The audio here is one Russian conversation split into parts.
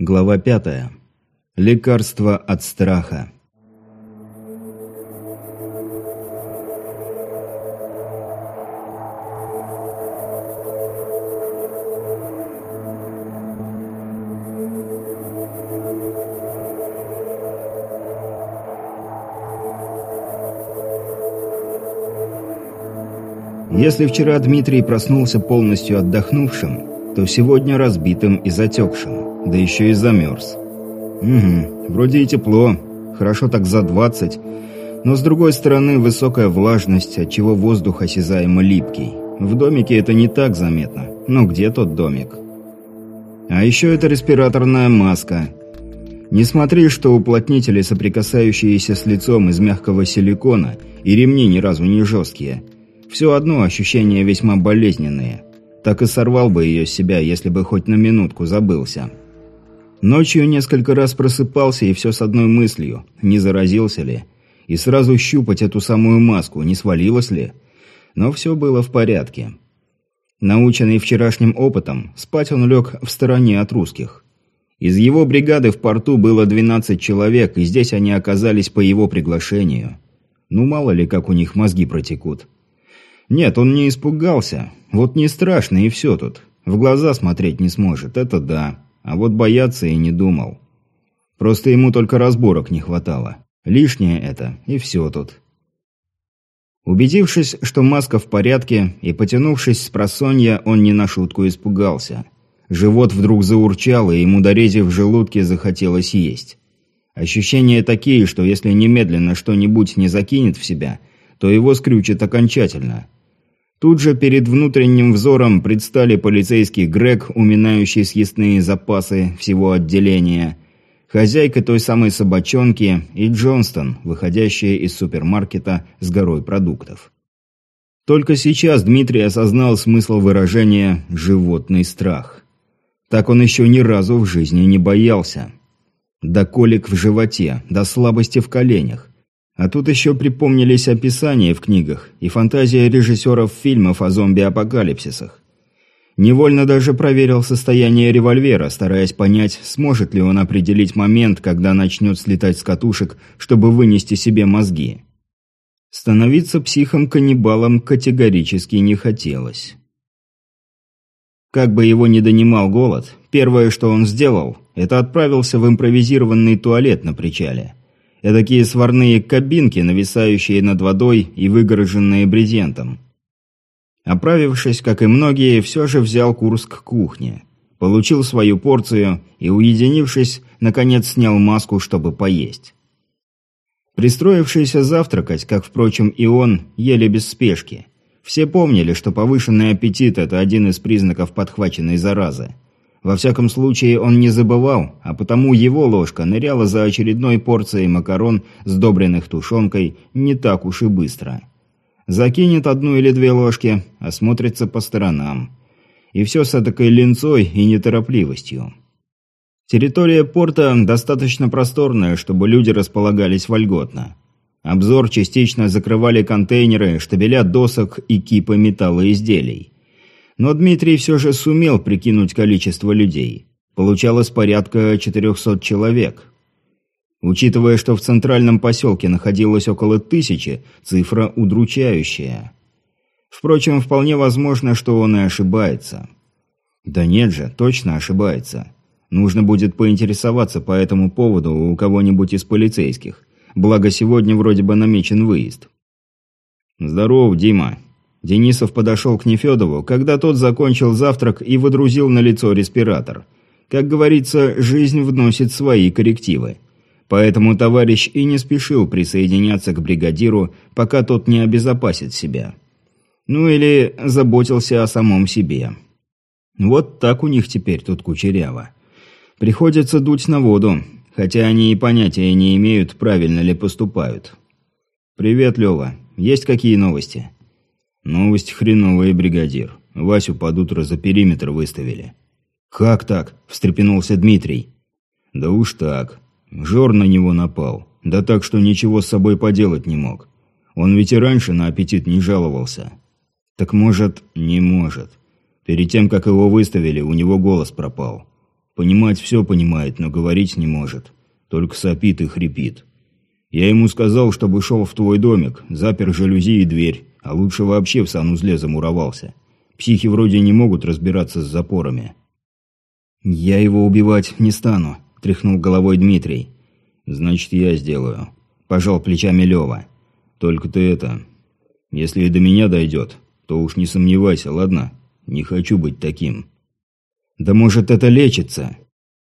Глава пятая. Лекарство от страха. Если вчера Дмитрий проснулся полностью отдохнувшим, то сегодня разбитым и затекшим, да еще и замерз. Угу, вроде и тепло, хорошо так за 20, но с другой стороны высокая влажность, отчего воздух осязаемо липкий. В домике это не так заметно, но где тот домик? А еще это респираторная маска. Не смотри, что уплотнители, соприкасающиеся с лицом из мягкого силикона, и ремни ни разу не жесткие – все одно ощущения весьма болезненные. Так и сорвал бы ее с себя, если бы хоть на минутку забылся. Ночью несколько раз просыпался и все с одной мыслью, не заразился ли. И сразу щупать эту самую маску, не свалилось ли. Но все было в порядке. Наученный вчерашним опытом, спать он лег в стороне от русских. Из его бригады в порту было 12 человек, и здесь они оказались по его приглашению. Ну мало ли, как у них мозги протекут. Нет, он не испугался. Вот не страшно и все тут. В глаза смотреть не сможет, это да. А вот бояться и не думал. Просто ему только разборок не хватало. Лишнее это, и все тут. Убедившись, что маска в порядке, и потянувшись с просонья, он не на шутку испугался. Живот вдруг заурчал, и ему, дорезив в желудке, захотелось есть. Ощущения такие, что если немедленно что-нибудь не закинет в себя, то его скрючит окончательно – Тут же перед внутренним взором предстали полицейский Грег, уминающий съестные запасы всего отделения, хозяйка той самой собачонки и Джонстон, выходящая из супермаркета с горой продуктов. Только сейчас Дмитрий осознал смысл выражения «животный страх». Так он еще ни разу в жизни не боялся. До колик в животе, до слабости в коленях. А тут еще припомнились описания в книгах и фантазия режиссеров фильмов о зомби-апокалипсисах. Невольно даже проверил состояние револьвера, стараясь понять, сможет ли он определить момент, когда начнет слетать с катушек, чтобы вынести себе мозги. Становиться психом-каннибалом категорически не хотелось. Как бы его ни донимал голод, первое, что он сделал, это отправился в импровизированный туалет на причале – Эдакие сварные кабинки, нависающие над водой и выгороженные брезентом. Оправившись, как и многие, все же взял курс к кухне. Получил свою порцию и, уединившись, наконец снял маску, чтобы поесть. Пристроившиеся завтракать, как, впрочем, и он, ели без спешки. Все помнили, что повышенный аппетит – это один из признаков подхваченной заразы. Во всяком случае, он не забывал, а потому его ложка ныряла за очередной порцией макарон, сдобренных тушенкой, не так уж и быстро. Закинет одну или две ложки, осмотрится по сторонам. И все с этакой линцой и неторопливостью. Территория порта достаточно просторная, чтобы люди располагались вольготно. Обзор частично закрывали контейнеры, штабеля досок и кипы металлоизделий. Но Дмитрий все же сумел прикинуть количество людей. Получалось порядка 400 человек. Учитывая, что в центральном поселке находилось около тысячи, цифра удручающая. Впрочем, вполне возможно, что он и ошибается. Да нет же, точно ошибается. Нужно будет поинтересоваться по этому поводу у кого-нибудь из полицейских. Благо, сегодня вроде бы намечен выезд. «Здорово, Дима», Денисов подошел к Нефедову, когда тот закончил завтрак и выдрузил на лицо респиратор. Как говорится, жизнь вносит свои коррективы. Поэтому товарищ и не спешил присоединяться к бригадиру, пока тот не обезопасит себя. Ну или заботился о самом себе. Вот так у них теперь тут кучеряво. Приходится дуть на воду, хотя они и понятия не имеют, правильно ли поступают. «Привет, Лёва. Есть какие новости?» «Новость хреновая, бригадир. Васю под утро за периметр выставили». «Как так?» – встрепенулся Дмитрий. «Да уж так. Жор на него напал. Да так, что ничего с собой поделать не мог. Он ведь и раньше на аппетит не жаловался». «Так может...» «Не может. Перед тем, как его выставили, у него голос пропал. Понимать все понимает, но говорить не может. Только сопит и хрипит. Я ему сказал, чтобы шел в твой домик, запер жалюзи и дверь, а лучше вообще в санузле замуровался. Психи вроде не могут разбираться с запорами. «Я его убивать не стану», – тряхнул головой Дмитрий. «Значит, я сделаю», – пожал плечами Лева. «Только ты это... Если и до меня дойдет, то уж не сомневайся, ладно? Не хочу быть таким». «Да может, это лечится?»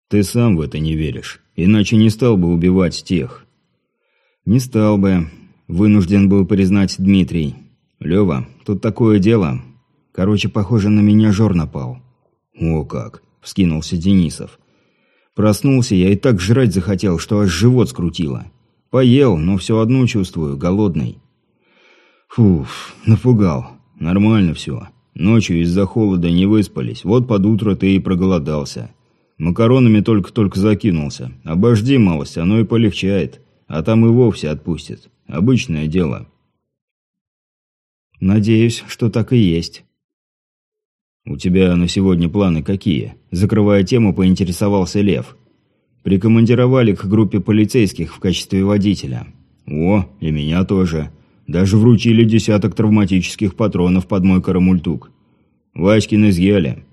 «Ты сам в это не веришь, иначе не стал бы убивать тех». «Не стал бы», – вынужден был признать Дмитрий. «Лева, тут такое дело. Короче, похоже, на меня жор напал». «О как!» – вскинулся Денисов. «Проснулся я и так жрать захотел, что аж живот скрутило. Поел, но все одно чувствую, голодный». «Фуф, напугал. Нормально все. Ночью из-за холода не выспались, вот под утро ты и проголодался. Макаронами только-только закинулся. Обожди малость, оно и полегчает» а там и вовсе отпустит. Обычное дело. Надеюсь, что так и есть. У тебя на сегодня планы какие? Закрывая тему, поинтересовался Лев. Прикомандировали к группе полицейских в качестве водителя. О, и меня тоже. Даже вручили десяток травматических патронов под мой карамультук. Васькин изъяли.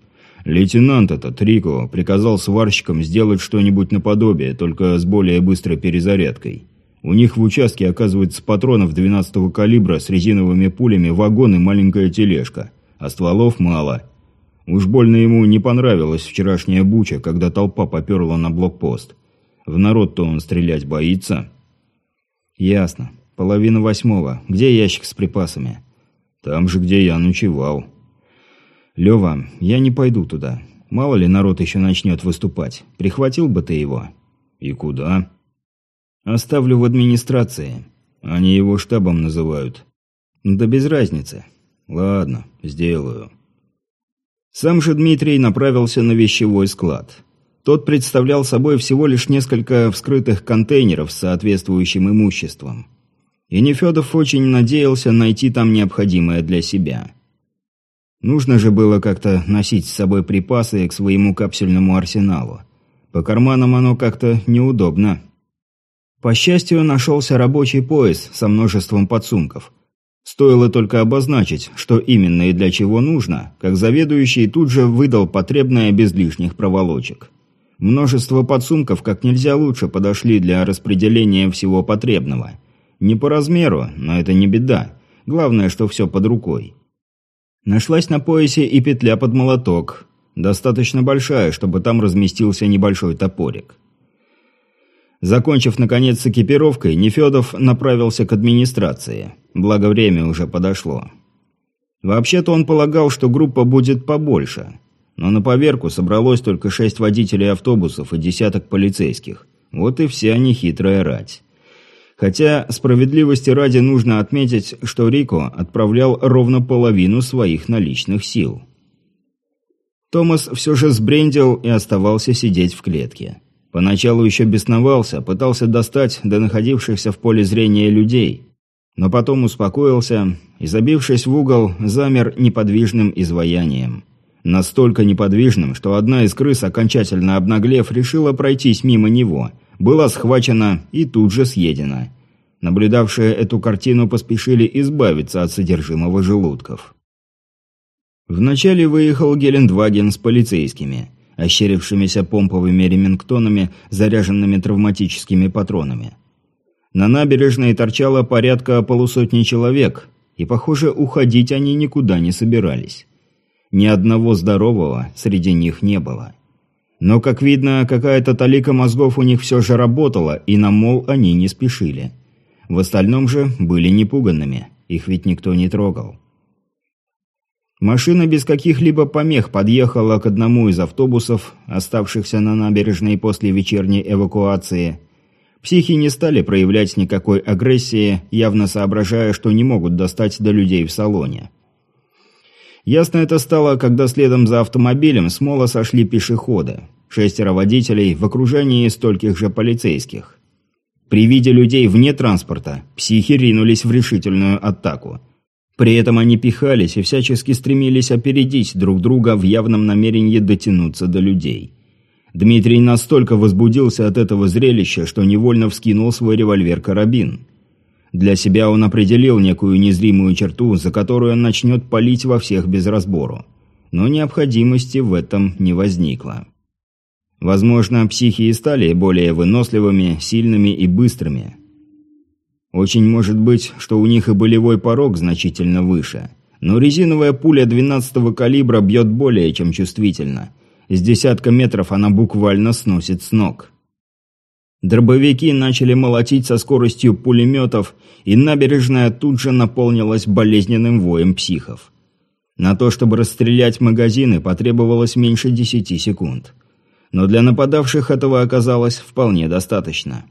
Лейтенант этот, Рико, приказал сварщикам сделать что-нибудь наподобие, только с более быстрой перезарядкой. У них в участке оказывается патронов 12-го калибра с резиновыми пулями вагон и маленькая тележка, а стволов мало. Уж больно ему не понравилась вчерашняя буча, когда толпа поперла на блокпост. В народ-то он стрелять боится. Ясно. Половина восьмого. Где ящик с припасами? Там же, где я ночевал. «Лёва, я не пойду туда. Мало ли народ еще начнет выступать. Прихватил бы ты его». «И куда?» «Оставлю в администрации. Они его штабом называют». «Да без разницы». «Ладно, сделаю». Сам же Дмитрий направился на вещевой склад. Тот представлял собой всего лишь несколько вскрытых контейнеров с соответствующим имуществом. И Нефедов очень надеялся найти там необходимое для себя – Нужно же было как-то носить с собой припасы к своему капсульному арсеналу. По карманам оно как-то неудобно. По счастью, нашелся рабочий пояс со множеством подсумков. Стоило только обозначить, что именно и для чего нужно, как заведующий тут же выдал потребное без лишних проволочек. Множество подсумков как нельзя лучше подошли для распределения всего потребного. Не по размеру, но это не беда. Главное, что все под рукой. Нашлась на поясе и петля под молоток, достаточно большая, чтобы там разместился небольшой топорик. Закончив, наконец, с экипировкой, Нефедов направился к администрации, благо время уже подошло. Вообще-то он полагал, что группа будет побольше, но на поверку собралось только шесть водителей автобусов и десяток полицейских. Вот и вся нехитрая рать. Хотя, справедливости ради нужно отметить, что Рико отправлял ровно половину своих наличных сил. Томас все же сбрендил и оставался сидеть в клетке. Поначалу еще бесновался, пытался достать до находившихся в поле зрения людей, но потом успокоился и, забившись в угол, замер неподвижным изваянием. Настолько неподвижным, что одна из крыс, окончательно обнаглев, решила пройтись мимо него – была схвачена и тут же съедена. Наблюдавшие эту картину поспешили избавиться от содержимого желудков. Вначале выехал Гелендваген с полицейскими, ощерившимися помповыми ремингтонами, заряженными травматическими патронами. На набережной торчало порядка полусотни человек, и, похоже, уходить они никуда не собирались. Ни одного здорового среди них не было. Но, как видно, какая-то талика мозгов у них все же работала, и на мол они не спешили. В остальном же были непуганными, их ведь никто не трогал. Машина без каких-либо помех подъехала к одному из автобусов, оставшихся на набережной после вечерней эвакуации. Психи не стали проявлять никакой агрессии, явно соображая, что не могут достать до людей в салоне. Ясно это стало, когда следом за автомобилем с мола сошли пешеходы. Шестеро водителей в окружении стольких же полицейских. При виде людей вне транспорта психи ринулись в решительную атаку. При этом они пихались и всячески стремились опередить друг друга в явном намерении дотянуться до людей. Дмитрий настолько возбудился от этого зрелища, что невольно вскинул свой револьвер-карабин. Для себя он определил некую незримую черту, за которую он начнет палить во всех без разбору. Но необходимости в этом не возникло. Возможно, психи и стали более выносливыми, сильными и быстрыми. Очень может быть, что у них и болевой порог значительно выше. Но резиновая пуля 12-го калибра бьет более чем чувствительно. С десятка метров она буквально сносит с ног. Дробовики начали молотить со скоростью пулеметов, и набережная тут же наполнилась болезненным воем психов. На то, чтобы расстрелять магазины, потребовалось меньше десяти секунд. Но для нападавших этого оказалось вполне достаточно.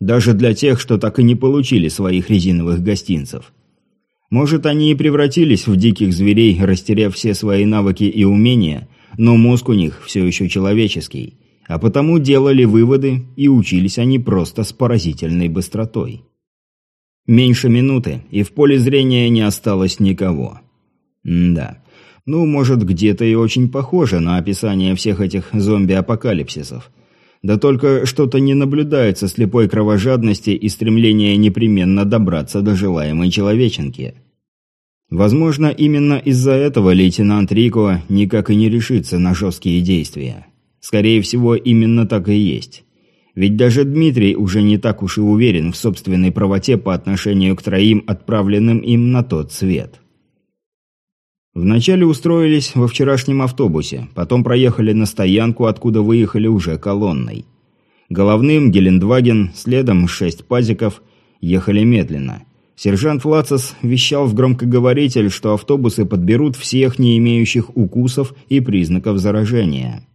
Даже для тех, что так и не получили своих резиновых гостинцев. Может, они и превратились в диких зверей, растеряв все свои навыки и умения, но мозг у них все еще человеческий – а потому делали выводы, и учились они просто с поразительной быстротой. Меньше минуты, и в поле зрения не осталось никого. М да. Ну, может, где-то и очень похоже на описание всех этих зомби-апокалипсисов. Да только что-то не наблюдается слепой кровожадности и стремления непременно добраться до желаемой человеченки. Возможно, именно из-за этого лейтенант Рико никак и не решится на жесткие действия. Скорее всего, именно так и есть. Ведь даже Дмитрий уже не так уж и уверен в собственной правоте по отношению к троим, отправленным им на тот свет. Вначале устроились во вчерашнем автобусе, потом проехали на стоянку, откуда выехали уже колонной. Головным Гелендваген, следом шесть пазиков, ехали медленно. Сержант Лацис вещал в громкоговоритель, что автобусы подберут всех не имеющих укусов и признаков заражения.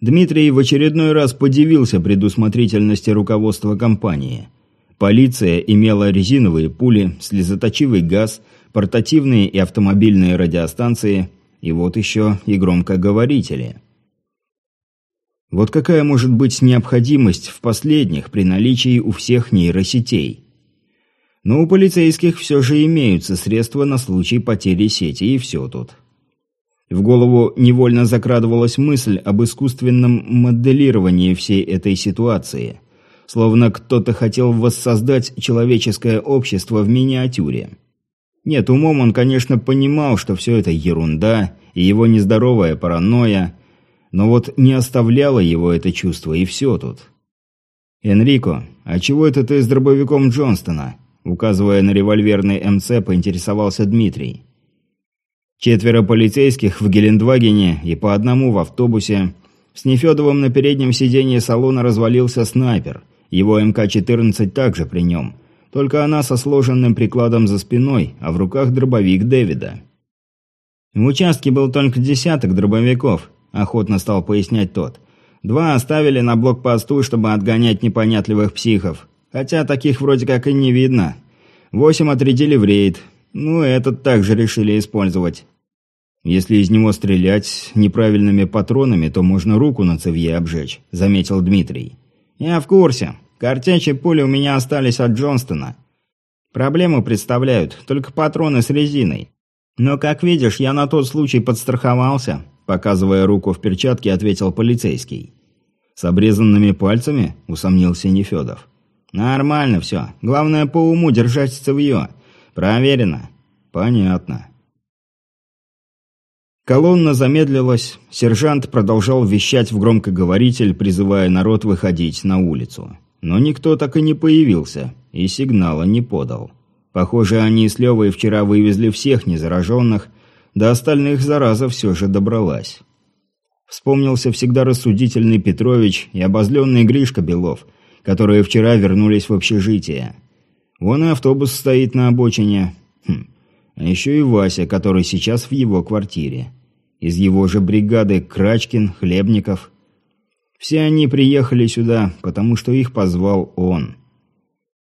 Дмитрий в очередной раз подивился предусмотрительности руководства компании. Полиция имела резиновые пули, слезоточивый газ, портативные и автомобильные радиостанции, и вот еще и громкоговорители. Вот какая может быть необходимость в последних при наличии у всех нейросетей? Но у полицейских все же имеются средства на случай потери сети, и все тут. В голову невольно закрадывалась мысль об искусственном моделировании всей этой ситуации. Словно кто-то хотел воссоздать человеческое общество в миниатюре. Нет, умом он, конечно, понимал, что все это ерунда и его нездоровая паранойя, но вот не оставляло его это чувство, и все тут. «Энрико, а чего это ты с дробовиком Джонстона?» Указывая на револьверный МЦ, поинтересовался Дмитрий. Четверо полицейских в Гелендвагене и по одному в автобусе. С Нефедовым на переднем сиденье салона развалился снайпер. Его МК-14 также при нем. Только она со сложенным прикладом за спиной, а в руках дробовик Дэвида. В участке был только десяток дробовиков, охотно стал пояснять тот. Два оставили на блокпосту, чтобы отгонять непонятливых психов. Хотя таких вроде как и не видно. Восемь отрядили в рейд. Ну, этот также решили использовать. Если из него стрелять неправильными патронами, то можно руку на цевье обжечь», — заметил Дмитрий. «Я в курсе. Картечи пули у меня остались от Джонстона. Проблему представляют только патроны с резиной. Но, как видишь, я на тот случай подстраховался», — показывая руку в перчатке, ответил полицейский. «С обрезанными пальцами?» — усомнился Нефедов. «Нормально все. Главное, по уму держать цевье. Проверено». «Понятно». Колонна замедлилась, сержант продолжал вещать в громкоговоритель, призывая народ выходить на улицу. Но никто так и не появился, и сигнала не подал. Похоже, они с Левой вчера вывезли всех незараженных, до остальных зараза все же добралась. Вспомнился всегда рассудительный Петрович и обозленный Гришка Белов, которые вчера вернулись в общежитие. Вон и автобус стоит на обочине. Хм. А еще и Вася, который сейчас в его квартире. Из его же бригады Крачкин, Хлебников. Все они приехали сюда, потому что их позвал он.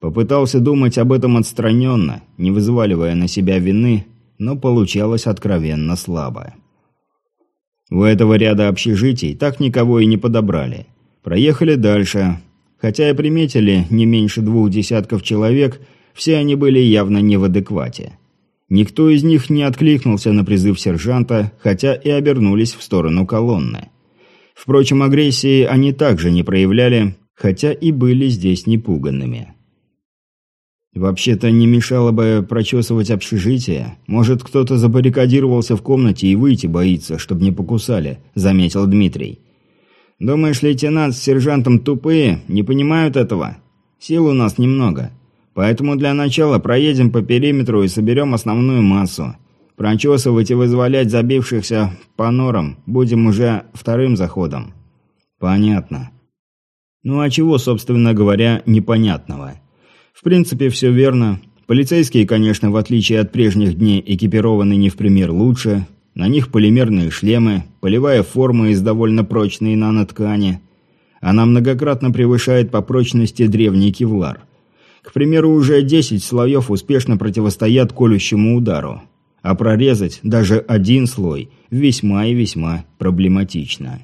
Попытался думать об этом отстраненно, не взваливая на себя вины, но получалось откровенно слабо. У этого ряда общежитий так никого и не подобрали. Проехали дальше. Хотя и приметили не меньше двух десятков человек, все они были явно не в адеквате. Никто из них не откликнулся на призыв сержанта, хотя и обернулись в сторону колонны. Впрочем, агрессии они также не проявляли, хотя и были здесь непуганными. «Вообще-то не мешало бы прочесывать общежитие. Может, кто-то забаррикадировался в комнате и выйти боится, чтобы не покусали», – заметил Дмитрий. «Думаешь, лейтенант с сержантом тупые, не понимают этого? Сил у нас немного. Поэтому для начала проедем по периметру и соберем основную массу. Прочесывать и вызволять забившихся по норам будем уже вторым заходом». «Понятно». «Ну а чего, собственно говоря, непонятного?» В принципе, все верно. Полицейские, конечно, в отличие от прежних дней, экипированы не в пример лучше. На них полимерные шлемы, полевая форма из довольно прочной наноткани. Она многократно превышает по прочности древний кевлар. К примеру, уже 10 слоев успешно противостоят колющему удару. А прорезать даже один слой весьма и весьма проблематично.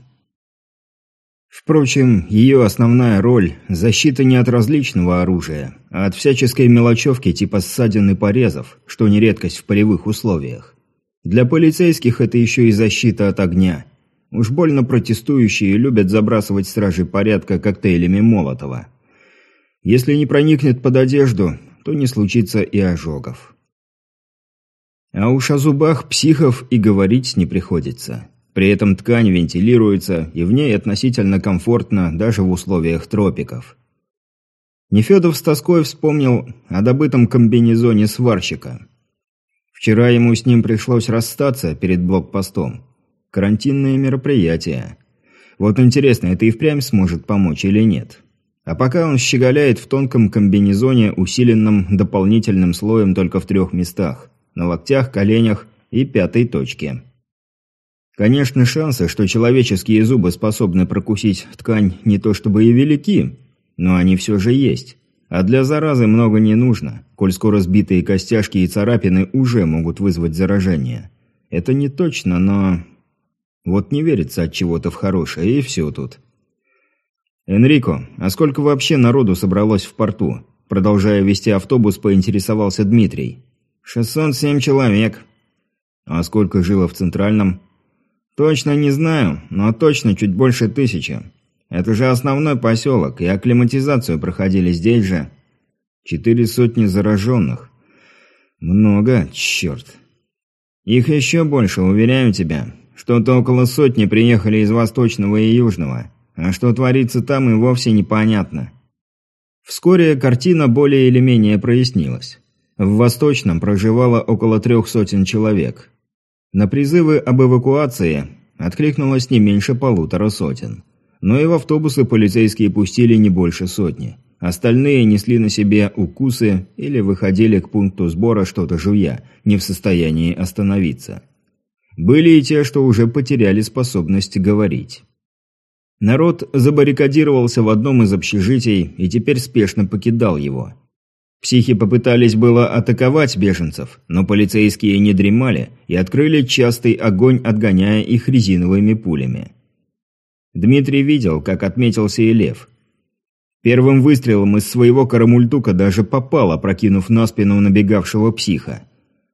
Впрочем, ее основная роль – защита не от различного оружия, а от всяческой мелочевки типа ссадин и порезов, что не редкость в полевых условиях. Для полицейских это еще и защита от огня. Уж больно протестующие любят забрасывать стражи порядка коктейлями Молотова. Если не проникнет под одежду, то не случится и ожогов. А уж о зубах психов и говорить не приходится. При этом ткань вентилируется, и в ней относительно комфортно даже в условиях тропиков. Нефедов с тоской вспомнил о добытом комбинезоне сварщика. Вчера ему с ним пришлось расстаться перед блокпостом. Карантинные мероприятия. Вот интересно, это и впрямь сможет помочь или нет? А пока он щеголяет в тонком комбинезоне, усиленном дополнительным слоем только в трех местах – на локтях, коленях и пятой точке. Конечно, шансы, что человеческие зубы способны прокусить ткань, не то чтобы и велики, но они все же есть. А для заразы много не нужно, коль скоро сбитые костяшки и царапины уже могут вызвать заражение. Это не точно, но... Вот не верится от чего-то в хорошее, и все тут. «Энрико, а сколько вообще народу собралось в порту?» Продолжая вести автобус, поинтересовался Дмитрий. «607 человек». «А сколько жило в Центральном?» Точно не знаю, но точно чуть больше тысячи. Это же основной поселок, и акклиматизацию проходили здесь же. Четыре сотни зараженных. Много, черт. Их еще больше, уверяю тебя. Что-то около сотни приехали из Восточного и Южного. А что творится там и вовсе непонятно. Вскоре картина более или менее прояснилась. В Восточном проживало около трех сотен человек. На призывы об эвакуации откликнулось не меньше полутора сотен. Но и в автобусы полицейские пустили не больше сотни. Остальные несли на себе укусы или выходили к пункту сбора что-то жуя, не в состоянии остановиться. Были и те, что уже потеряли способность говорить. Народ забаррикадировался в одном из общежитий и теперь спешно покидал его. Психи попытались было атаковать беженцев, но полицейские не дремали и открыли частый огонь, отгоняя их резиновыми пулями. Дмитрий видел, как отметился и Лев. Первым выстрелом из своего карамультука даже попало, прокинув на спину набегавшего психа.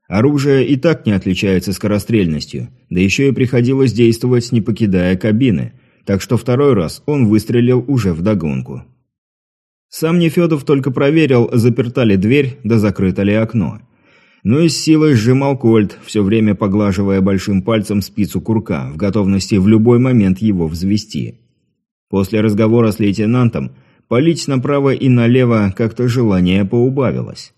Оружие и так не отличается скорострельностью, да еще и приходилось действовать, не покидая кабины, так что второй раз он выстрелил уже вдогонку. Сам Нефедов только проверил, заперта ли дверь, да закрыто ли окно. Ну и с силой сжимал кольт, все время поглаживая большим пальцем спицу курка, в готовности в любой момент его взвести. После разговора с лейтенантом палить направо и налево как-то желание поубавилось.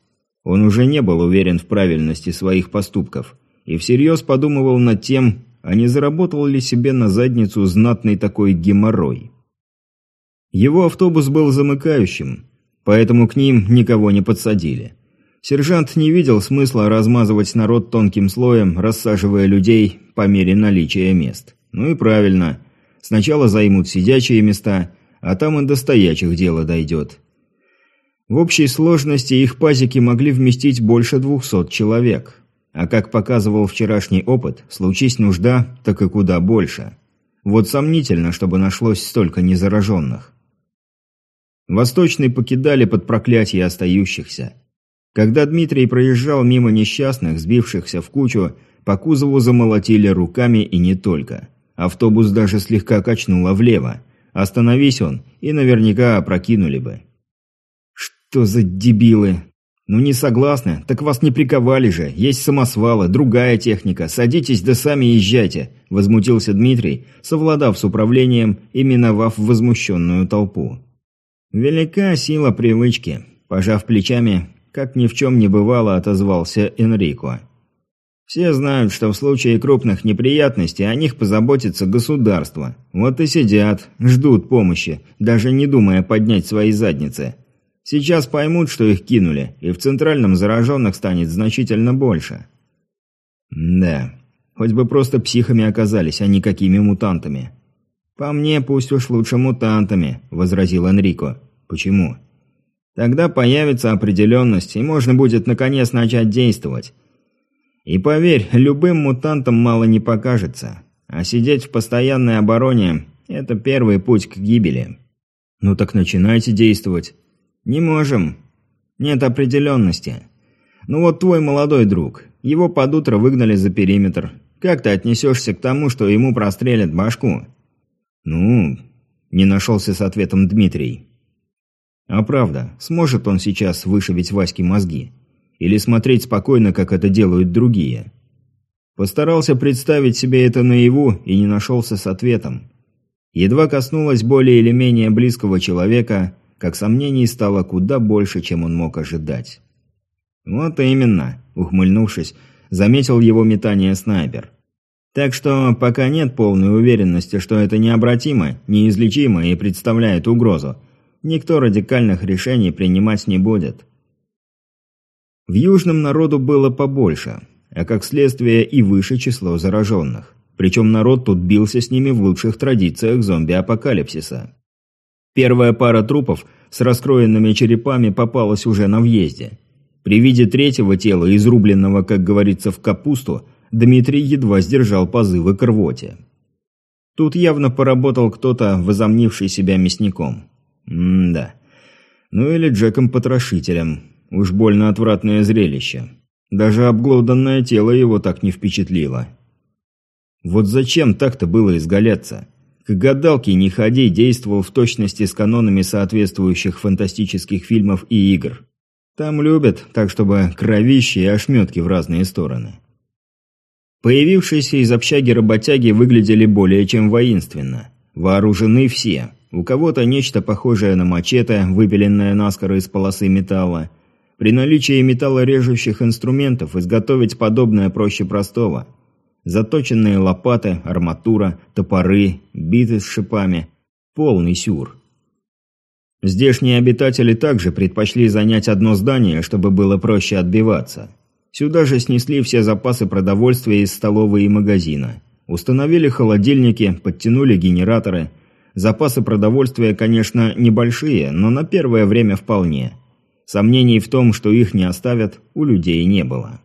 Он уже не был уверен в правильности своих поступков и всерьез подумывал над тем, а не заработал ли себе на задницу знатный такой геморрой. Его автобус был замыкающим, поэтому к ним никого не подсадили. Сержант не видел смысла размазывать народ тонким слоем, рассаживая людей по мере наличия мест. Ну и правильно. Сначала займут сидячие места, а там и до стоячих дело дойдет. В общей сложности их пазики могли вместить больше двухсот человек. А как показывал вчерашний опыт, случись нужда, так и куда больше. Вот сомнительно, чтобы нашлось столько незараженных. Восточный покидали под проклятие остающихся. Когда Дмитрий проезжал мимо несчастных, сбившихся в кучу, по кузову замолотили руками и не только. Автобус даже слегка качнуло влево. Остановись он, и наверняка опрокинули бы. Что за дебилы? Ну не согласны? Так вас не приковали же. Есть самосвалы, другая техника. Садитесь да сами езжайте, возмутился Дмитрий, совладав с управлением и миновав возмущенную толпу. Велика сила привычки. Пожав плечами, как ни в чем не бывало, отозвался Энрико. Все знают, что в случае крупных неприятностей о них позаботится государство. Вот и сидят, ждут помощи, даже не думая поднять свои задницы. Сейчас поймут, что их кинули, и в центральном зараженных станет значительно больше. Да, хоть бы просто психами оказались, а не какими мутантами. «По мне, пусть уж лучше мутантами», – возразил Энрико. «Почему?» «Тогда появится определенность, и можно будет наконец начать действовать. И поверь, любым мутантам мало не покажется. А сидеть в постоянной обороне – это первый путь к гибели». «Ну так начинайте действовать». «Не можем. Нет определенности. Ну вот твой молодой друг. Его под утро выгнали за периметр. Как ты отнесешься к тому, что ему прострелят башку?» «Ну...» – не нашелся с ответом Дмитрий. «А правда, сможет он сейчас вышибить Ваське мозги? Или смотреть спокойно, как это делают другие?» Постарался представить себе это наяву и не нашелся с ответом. Едва коснулась более или менее близкого человека – как сомнений стало куда больше, чем он мог ожидать. «Вот именно», – ухмыльнувшись, заметил его метание снайпер. «Так что пока нет полной уверенности, что это необратимо, неизлечимо и представляет угрозу, никто радикальных решений принимать не будет». В Южном народу было побольше, а как следствие и выше число зараженных. Причем народ тут бился с ними в лучших традициях зомби-апокалипсиса. Первая пара трупов с раскроенными черепами попалась уже на въезде. При виде третьего тела, изрубленного, как говорится, в капусту, Дмитрий едва сдержал позывы к рвоте. Тут явно поработал кто-то, возомнивший себя мясником. М-да. Ну или Джеком-потрошителем. Уж больно отвратное зрелище. Даже обглоданное тело его так не впечатлило. Вот зачем так-то было изгаляться? К гадалке не ходи действовал в точности с канонами соответствующих фантастических фильмов и игр. Там любят, так чтобы кровищи и ошметки в разные стороны. Появившиеся из общаги работяги выглядели более чем воинственно. Вооружены все. У кого-то нечто похожее на мачете, выпиленное наскоро из полосы металла. При наличии металлорежущих инструментов изготовить подобное проще простого – Заточенные лопаты, арматура, топоры, биты с шипами. Полный сюр. Здешние обитатели также предпочли занять одно здание, чтобы было проще отбиваться. Сюда же снесли все запасы продовольствия из столовой и магазина. Установили холодильники, подтянули генераторы. Запасы продовольствия, конечно, небольшие, но на первое время вполне. Сомнений в том, что их не оставят, у людей не было.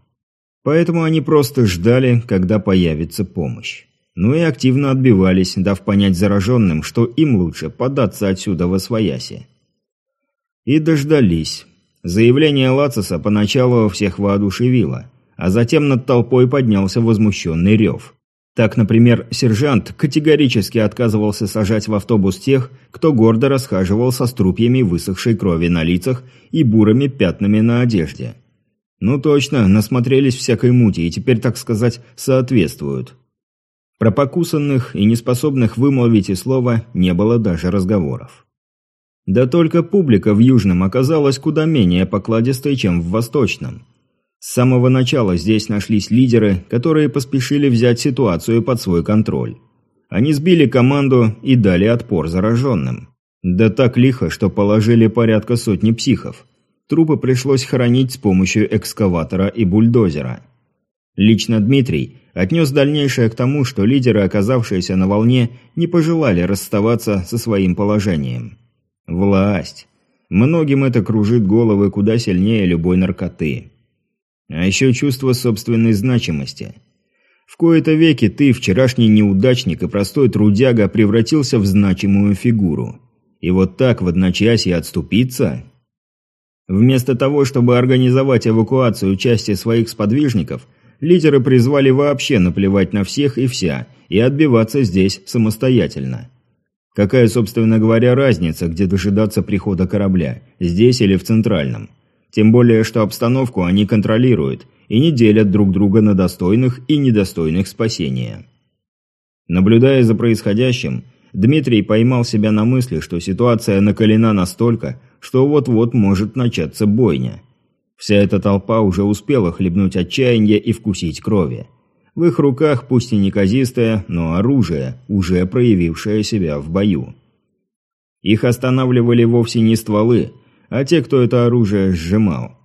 Поэтому они просто ждали, когда появится помощь. Ну и активно отбивались, дав понять зараженным, что им лучше податься отсюда во свояси. И дождались. Заявление Лациса поначалу всех воодушевило, а затем над толпой поднялся возмущенный рев. Так, например, сержант категорически отказывался сажать в автобус тех, кто гордо расхаживал со струпьями высохшей крови на лицах и бурыми пятнами на одежде. Ну точно, насмотрелись всякой мути и теперь, так сказать, соответствуют. Про покусанных и неспособных вымолвить и слова не было даже разговоров. Да только публика в Южном оказалась куда менее покладистой, чем в Восточном. С самого начала здесь нашлись лидеры, которые поспешили взять ситуацию под свой контроль. Они сбили команду и дали отпор зараженным. Да так лихо, что положили порядка сотни психов. Трупы пришлось хоронить с помощью экскаватора и бульдозера. Лично Дмитрий отнес дальнейшее к тому, что лидеры, оказавшиеся на волне, не пожелали расставаться со своим положением. Власть. Многим это кружит головы куда сильнее любой наркоты. А еще чувство собственной значимости. В кои-то веки ты, вчерашний неудачник и простой трудяга, превратился в значимую фигуру. И вот так в одночасье отступиться Вместо того, чтобы организовать эвакуацию части своих сподвижников, лидеры призвали вообще наплевать на всех и вся и отбиваться здесь самостоятельно. Какая, собственно говоря, разница, где дожидаться прихода корабля, здесь или в Центральном? Тем более, что обстановку они контролируют и не делят друг друга на достойных и недостойных спасения. Наблюдая за происходящим, Дмитрий поймал себя на мысли, что ситуация накалена настолько, что вот-вот может начаться бойня. Вся эта толпа уже успела хлебнуть отчаяние и вкусить крови. В их руках пусть и неказистое, но оружие, уже проявившее себя в бою. Их останавливали вовсе не стволы, а те, кто это оружие сжимал.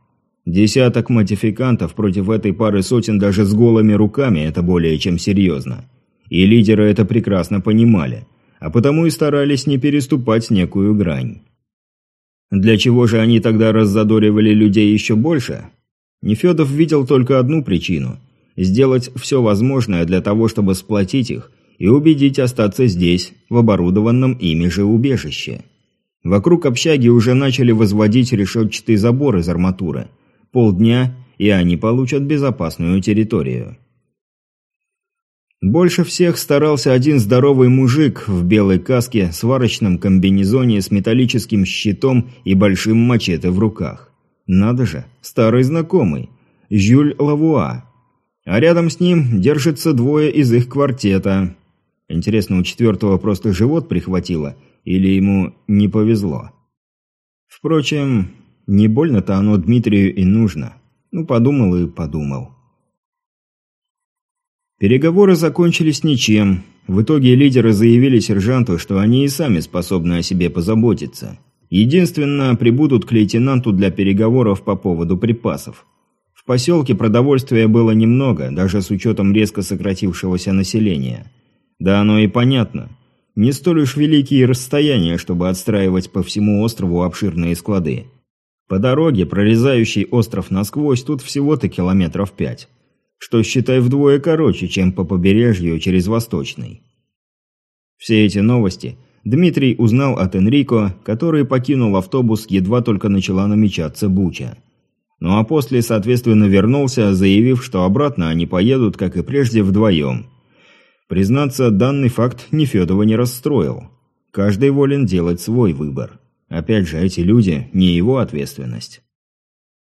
Десяток модификантов против этой пары сотен даже с голыми руками – это более чем серьезно. И лидеры это прекрасно понимали, а потому и старались не переступать некую грань. Для чего же они тогда раззадоривали людей еще больше? Нефедов видел только одну причину – сделать все возможное для того, чтобы сплотить их и убедить остаться здесь, в оборудованном ими же убежище. Вокруг общаги уже начали возводить решетчатый забор из арматуры. Полдня, и они получат безопасную территорию. Больше всех старался один здоровый мужик в белой каске, сварочном комбинезоне с металлическим щитом и большим мачете в руках. Надо же, старый знакомый. Жюль Лавуа. А рядом с ним держится двое из их квартета. Интересно, у четвертого просто живот прихватило, или ему не повезло? Впрочем, не больно-то оно Дмитрию и нужно. Ну, подумал и подумал. Переговоры закончились ничем. В итоге лидеры заявили сержанту, что они и сами способны о себе позаботиться. Единственно, прибудут к лейтенанту для переговоров по поводу припасов. В поселке продовольствия было немного, даже с учетом резко сократившегося населения. Да оно и понятно. Не столь уж великие расстояния, чтобы отстраивать по всему острову обширные склады. По дороге, прорезающей остров насквозь, тут всего-то километров пять что, считай, вдвое короче, чем по побережью через Восточный. Все эти новости Дмитрий узнал от Энрико, который покинул автобус, едва только начала намечаться буча. Ну а после, соответственно, вернулся, заявив, что обратно они поедут, как и прежде, вдвоем. Признаться, данный факт Нефедова не расстроил. Каждый волен делать свой выбор. Опять же, эти люди – не его ответственность.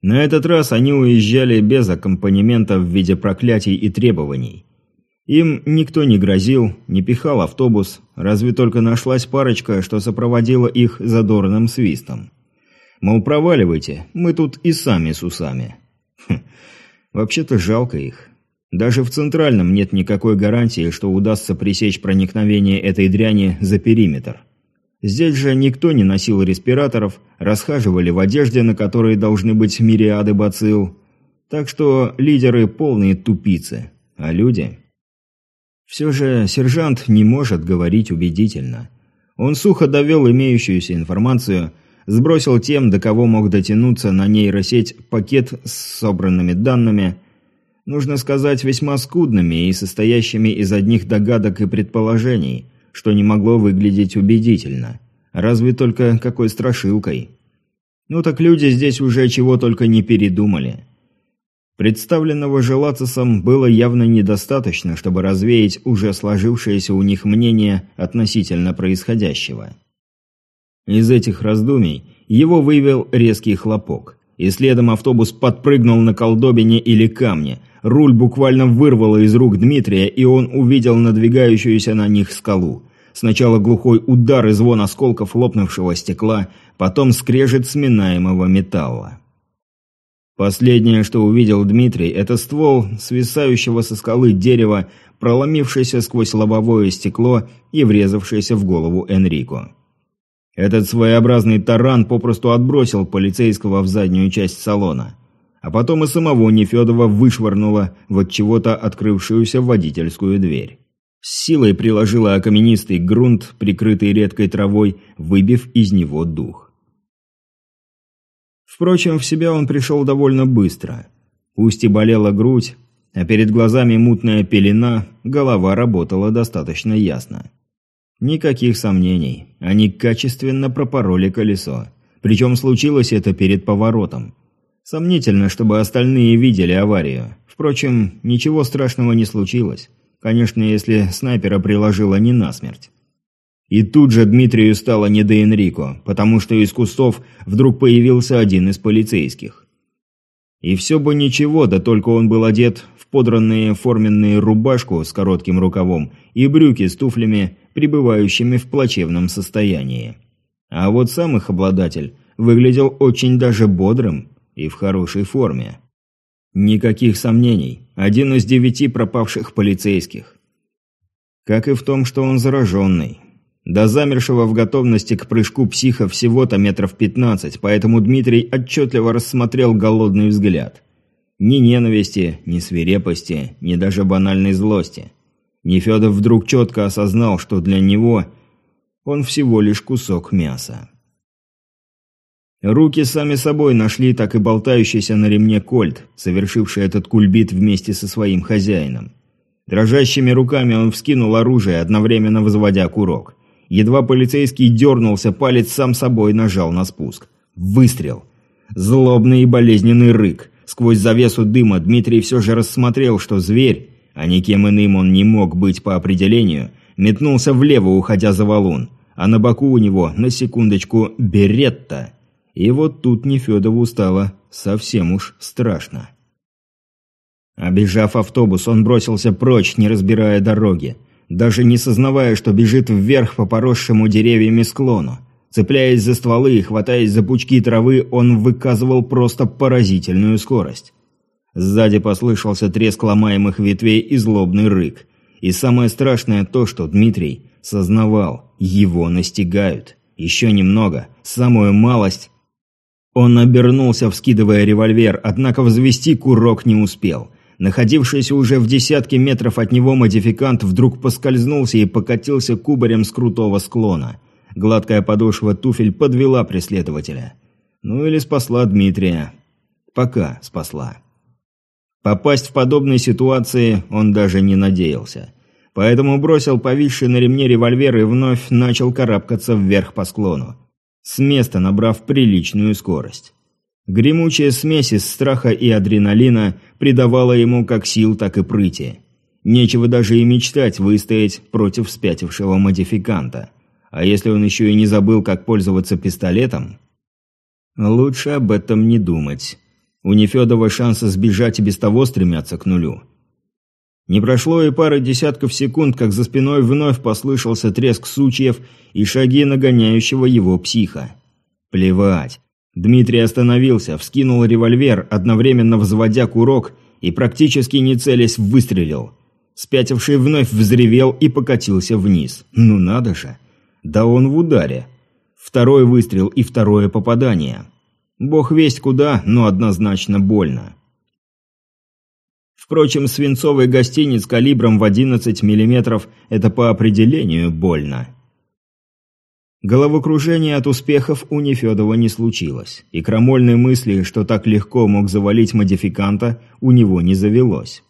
На этот раз они уезжали без аккомпанемента в виде проклятий и требований. Им никто не грозил, не пихал автобус, разве только нашлась парочка, что сопроводила их задорным свистом. Мол, проваливайте, мы тут и сами с усами. Хм, вообще-то жалко их. Даже в Центральном нет никакой гарантии, что удастся пресечь проникновение этой дряни за периметр. Здесь же никто не носил респираторов, расхаживали в одежде, на которой должны быть мириады бацилл. Так что лидеры полные тупицы, а люди... Все же сержант не может говорить убедительно. Он сухо довел имеющуюся информацию, сбросил тем, до кого мог дотянуться на нейросеть пакет с собранными данными, нужно сказать, весьма скудными и состоящими из одних догадок и предположений – что не могло выглядеть убедительно. Разве только какой страшилкой. Ну так люди здесь уже чего только не передумали. Представленного Желацисом было явно недостаточно, чтобы развеять уже сложившееся у них мнение относительно происходящего. Из этих раздумий его вывел резкий хлопок, и следом автобус подпрыгнул на колдобине или камне. Руль буквально вырвало из рук Дмитрия, и он увидел надвигающуюся на них скалу. Сначала глухой удар и звон осколков лопнувшего стекла, потом скрежет сминаемого металла. Последнее, что увидел Дмитрий, это ствол свисающего со скалы дерева, проломившийся сквозь лобовое стекло и врезавшийся в голову Энрико. Этот своеобразный таран попросту отбросил полицейского в заднюю часть салона. А потом и самого Нефедова вышвырнуло в от чего-то открывшуюся водительскую дверь. С силой приложила о каменистый грунт, прикрытый редкой травой, выбив из него дух. Впрочем, в себя он пришел довольно быстро. Пусть и болела грудь, а перед глазами мутная пелена, голова работала достаточно ясно. Никаких сомнений, они качественно пропороли колесо. Причем случилось это перед поворотом. Сомнительно, чтобы остальные видели аварию. Впрочем, ничего страшного не случилось. Конечно, если снайпера приложила не насмерть. И тут же Дмитрию стало не до Энрико, потому что из кустов вдруг появился один из полицейских. И все бы ничего, да только он был одет в подранные форменные рубашку с коротким рукавом и брюки с туфлями, пребывающими в плачевном состоянии. А вот сам их обладатель выглядел очень даже бодрым и в хорошей форме. Никаких сомнений, один из девяти пропавших полицейских. Как и в том, что он зараженный. До замершего в готовности к прыжку психа всего-то метров пятнадцать, поэтому Дмитрий отчетливо рассмотрел голодный взгляд. Ни ненависти, ни свирепости, ни даже банальной злости. Нефедов вдруг четко осознал, что для него он всего лишь кусок мяса. Руки сами собой нашли так и болтающийся на ремне кольт, совершивший этот кульбит вместе со своим хозяином. Дрожащими руками он вскинул оружие, одновременно возводя курок. Едва полицейский дернулся, палец сам собой нажал на спуск. Выстрел. Злобный и болезненный рык. Сквозь завесу дыма Дмитрий все же рассмотрел, что зверь, а никем иным он не мог быть по определению, метнулся влево, уходя за валун. А на боку у него, на секундочку, беретта. И вот тут Нефедову стало совсем уж страшно. Обежав автобус, он бросился прочь, не разбирая дороги даже не сознавая, что бежит вверх по поросшему деревьями склону. Цепляясь за стволы и хватаясь за пучки травы, он выказывал просто поразительную скорость. Сзади послышался треск ломаемых ветвей и злобный рык. И самое страшное то, что Дмитрий сознавал, его настигают. Еще немного, самую малость. Он обернулся, вскидывая револьвер, однако взвести курок не успел – Находившийся уже в десятке метров от него модификант вдруг поскользнулся и покатился кубарем с крутого склона. Гладкая подошва туфель подвела преследователя. Ну или спасла Дмитрия. Пока спасла. Попасть в подобной ситуации он даже не надеялся. Поэтому бросил повисший на ремне револьвер и вновь начал карабкаться вверх по склону. С места набрав приличную скорость. Гремучая смесь из страха и адреналина придавала ему как сил, так и прыти. Нечего даже и мечтать выстоять против спятившего модификанта. А если он еще и не забыл, как пользоваться пистолетом? Лучше об этом не думать. У Нефедова шансы сбежать и без того стремятся к нулю. Не прошло и пары десятков секунд, как за спиной вновь послышался треск сучьев и шаги нагоняющего его психа. Плевать. Дмитрий остановился, вскинул револьвер, одновременно взводя курок и практически не целясь выстрелил. Спятивший вновь взревел и покатился вниз. Ну надо же. Да он в ударе. Второй выстрел и второе попадание. Бог весть куда, но однозначно больно. Впрочем, свинцовый гостиниц калибром в 11 мм – это по определению больно. Головокружения от успехов у Нефедова не случилось, и крамольной мысли, что так легко мог завалить модификанта, у него не завелось.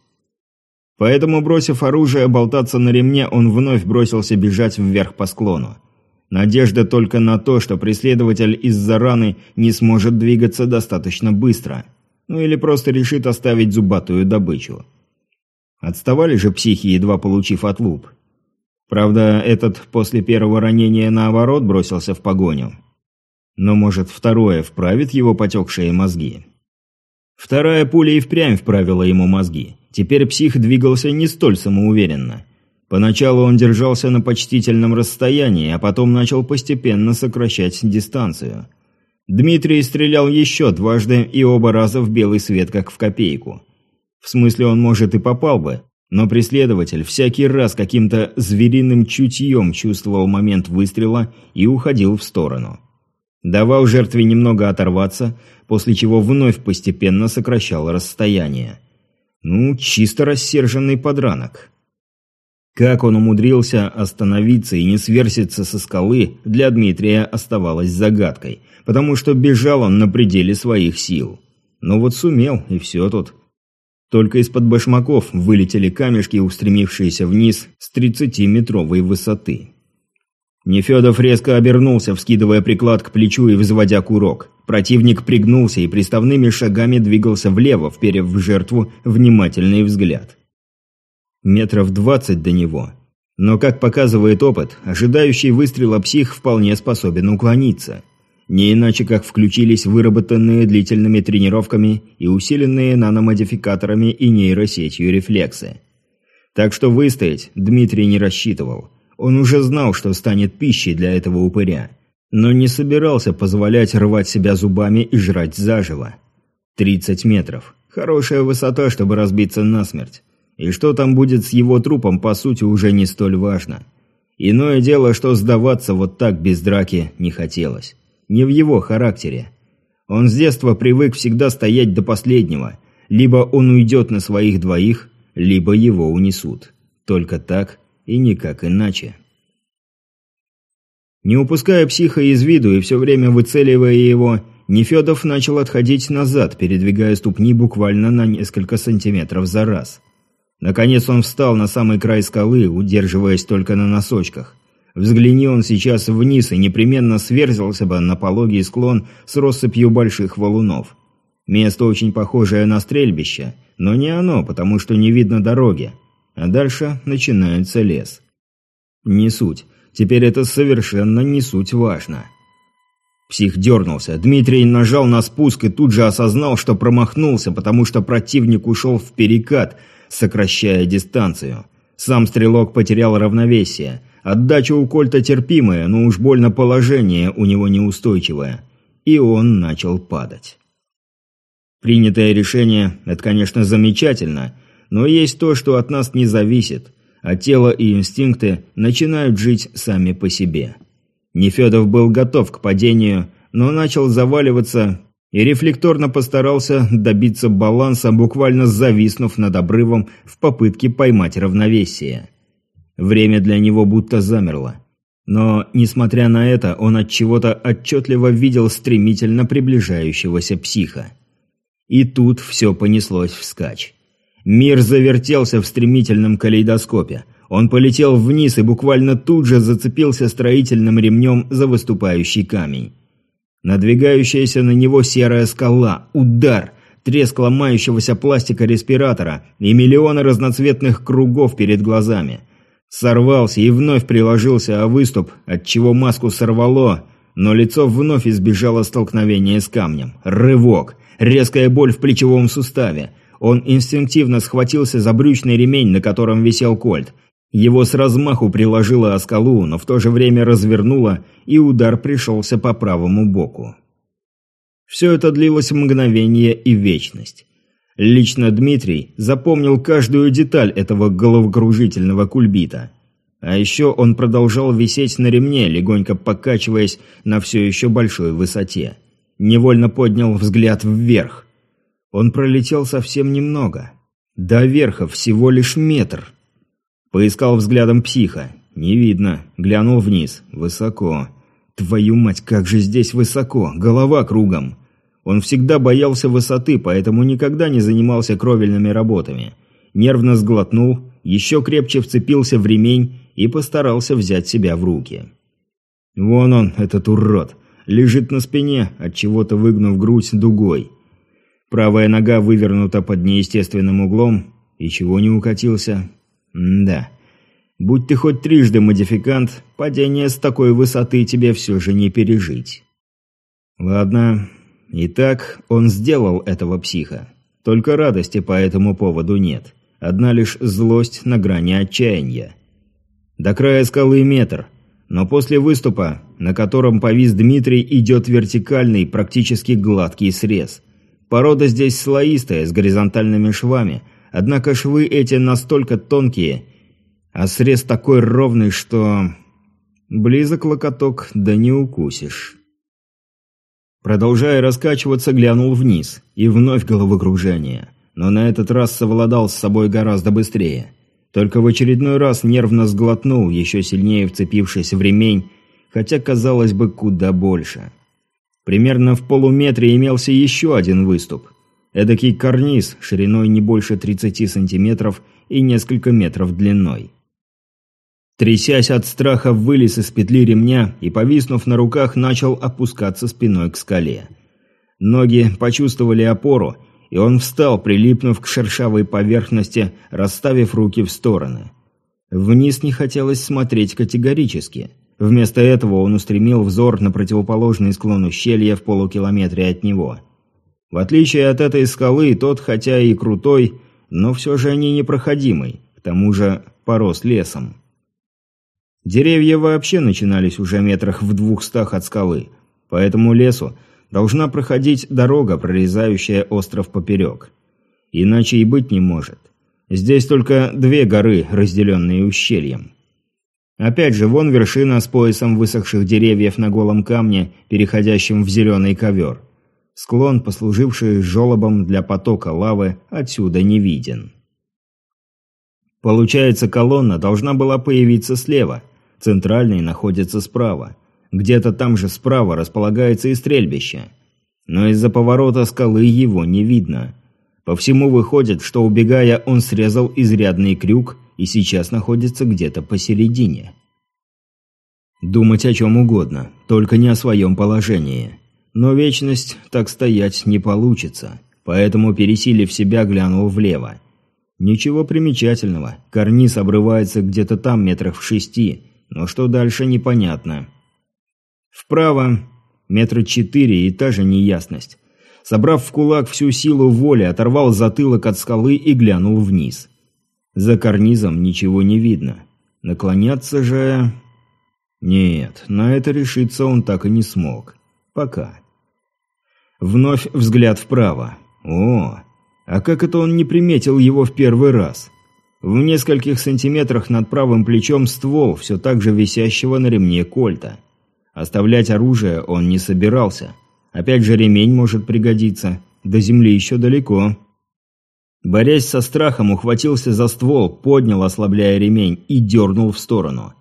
Поэтому, бросив оружие болтаться на ремне, он вновь бросился бежать вверх по склону. Надежда только на то, что преследователь из-за раны не сможет двигаться достаточно быстро. Ну или просто решит оставить зубатую добычу. Отставали же психи, едва получив отлуп. Правда, этот после первого ранения наоборот бросился в погоню. Но, может, второе вправит его потекшие мозги? Вторая пуля и впрямь вправила ему мозги. Теперь псих двигался не столь самоуверенно. Поначалу он держался на почтительном расстоянии, а потом начал постепенно сокращать дистанцию. Дмитрий стрелял еще дважды и оба раза в белый свет, как в копейку. В смысле, он, может, и попал бы, но преследователь всякий раз каким-то звериным чутьем чувствовал момент выстрела и уходил в сторону. Давал жертве немного оторваться, после чего вновь постепенно сокращал расстояние. Ну, чисто рассерженный подранок. Как он умудрился остановиться и не сверситься со скалы, для Дмитрия оставалось загадкой, потому что бежал он на пределе своих сил. Но вот сумел, и все тут. Только из-под башмаков вылетели камешки, устремившиеся вниз с 30-метровой высоты. Нефедов резко обернулся, вскидывая приклад к плечу и взводя курок. Противник пригнулся и приставными шагами двигался влево, вперев в жертву внимательный взгляд. Метров двадцать до него. Но, как показывает опыт, ожидающий выстрела псих вполне способен уклониться. Не иначе, как включились выработанные длительными тренировками и усиленные наномодификаторами и нейросетью рефлексы. Так что выстоять Дмитрий не рассчитывал. Он уже знал, что станет пищей для этого упыря, но не собирался позволять рвать себя зубами и жрать заживо. 30 метров. Хорошая высота, чтобы разбиться насмерть. И что там будет с его трупом, по сути, уже не столь важно. Иное дело, что сдаваться вот так без драки не хотелось. Не в его характере. Он с детства привык всегда стоять до последнего. Либо он уйдет на своих двоих, либо его унесут. Только так и никак иначе. Не упуская психа из виду и все время выцеливая его, Нефедов начал отходить назад, передвигая ступни буквально на несколько сантиметров за раз. Наконец он встал на самый край скалы, удерживаясь только на носочках. Взгляни он сейчас вниз и непременно сверзился бы на пологий склон с россыпью больших валунов. Место очень похожее на стрельбище, но не оно, потому что не видно дороги. А дальше начинается лес. Не суть. Теперь это совершенно не суть важно. Псих дернулся. Дмитрий нажал на спуск и тут же осознал, что промахнулся, потому что противник ушел в перекат, сокращая дистанцию. Сам стрелок потерял равновесие. Отдача у Кольта терпимая, но уж больно положение у него неустойчивое. И он начал падать. Принятое решение – это, конечно, замечательно, но есть то, что от нас не зависит, а тело и инстинкты начинают жить сами по себе. Нефедов был готов к падению, но начал заваливаться и рефлекторно постарался добиться баланса, буквально зависнув над обрывом в попытке поймать равновесие. Время для него будто замерло. Но, несмотря на это, он от чего-то отчетливо видел стремительно приближающегося психа. И тут все понеслось вскачь. Мир завертелся в стремительном калейдоскопе. Он полетел вниз и буквально тут же зацепился строительным ремнем за выступающий камень. Надвигающаяся на него серая скала, удар, треск ломающегося пластика респиратора и миллионы разноцветных кругов перед глазами – Сорвался и вновь приложился о выступ, отчего маску сорвало, но лицо вновь избежало столкновения с камнем. Рывок. Резкая боль в плечевом суставе. Он инстинктивно схватился за брючный ремень, на котором висел кольт. Его с размаху приложило о скалу, но в то же время развернуло, и удар пришелся по правому боку. Все это длилось мгновение и вечность. Лично Дмитрий запомнил каждую деталь этого головокружительного кульбита. А еще он продолжал висеть на ремне, легонько покачиваясь на все еще большой высоте. Невольно поднял взгляд вверх. Он пролетел совсем немного. До верха всего лишь метр. Поискал взглядом психа. Не видно. Глянул вниз. Высоко. Твою мать, как же здесь высоко. Голова кругом. Он всегда боялся высоты, поэтому никогда не занимался кровельными работами. Нервно сглотнул, еще крепче вцепился в ремень и постарался взять себя в руки. Вон он, этот урод, лежит на спине, от чего-то выгнув грудь дугой. Правая нога вывернута под неестественным углом, и чего не укатился. Да. Будь ты хоть трижды модификант, падение с такой высоты тебе все же не пережить. Ладно, Итак, он сделал этого психа. Только радости по этому поводу нет. Одна лишь злость на грани отчаяния. До края скалы метр, но после выступа, на котором повис Дмитрий, идет вертикальный, практически гладкий срез. Порода здесь слоистая, с горизонтальными швами, однако швы эти настолько тонкие, а срез такой ровный, что... Близок локоток, да не укусишь. Продолжая раскачиваться, глянул вниз. И вновь головокружение. Но на этот раз совладал с собой гораздо быстрее. Только в очередной раз нервно сглотнул, еще сильнее вцепившись в ремень, хотя, казалось бы, куда больше. Примерно в полуметре имелся еще один выступ. Эдакий карниз, шириной не больше 30 сантиметров и несколько метров длиной. Трясясь от страха, вылез из петли ремня и, повиснув на руках, начал опускаться спиной к скале. Ноги почувствовали опору, и он встал, прилипнув к шершавой поверхности, расставив руки в стороны. Вниз не хотелось смотреть категорически. Вместо этого он устремил взор на противоположный склон ущелья в полукилометре от него. В отличие от этой скалы, тот, хотя и крутой, но все же не непроходимый, к тому же порос лесом. Деревья вообще начинались уже метрах в двухстах от скалы, поэтому лесу должна проходить дорога, прорезающая остров поперек. Иначе и быть не может. Здесь только две горы, разделенные ущельем. Опять же, вон вершина с поясом высохших деревьев на голом камне, переходящем в зеленый ковер. Склон, послуживший желобом для потока лавы, отсюда не виден. Получается, колонна должна была появиться слева, центральный находится справа. Где-то там же справа располагается и стрельбище. Но из-за поворота скалы его не видно. По всему выходит, что убегая, он срезал изрядный крюк и сейчас находится где-то посередине. Думать о чем угодно, только не о своем положении. Но вечность так стоять не получится, поэтому, пересилив себя, глянул влево. Ничего примечательного, карниз обрывается где-то там метрах в шести, но что дальше непонятно. Вправо метра четыре и та же неясность. Собрав в кулак всю силу воли, оторвал затылок от скалы и глянул вниз. За карнизом ничего не видно. Наклоняться же... Нет, на это решиться он так и не смог. Пока. Вновь взгляд вправо. О, а как это он не приметил его в первый раз? В нескольких сантиметрах над правым плечом ствол, все так же висящего на ремне кольта. Оставлять оружие он не собирался. Опять же ремень может пригодиться. До земли еще далеко. Борясь со страхом, ухватился за ствол, поднял, ослабляя ремень, и дернул в сторону.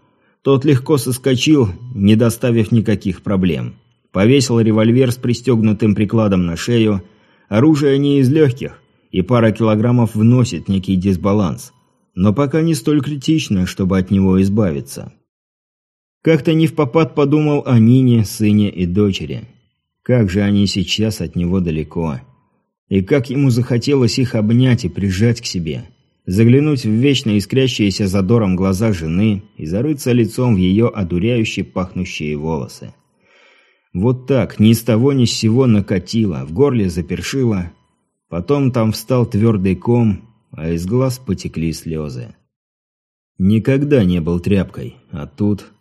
Тот легко соскочил, не доставив никаких проблем. Повесил револьвер с пристегнутым прикладом на шею. Оружие не из легких, и пара килограммов вносит некий дисбаланс. Но пока не столь критично, чтобы от него избавиться. Как-то не в попад подумал о Нине, сыне и дочери. Как же они сейчас от него далеко. И как ему захотелось их обнять и прижать к себе. Заглянуть в вечно искрящиеся задором глаза жены и зарыться лицом в ее одуряюще пахнущие волосы. Вот так, ни с того ни с сего накатило, в горле запершило. Потом там встал твердый ком, а из глаз потекли слезы. Никогда не был тряпкой, а тут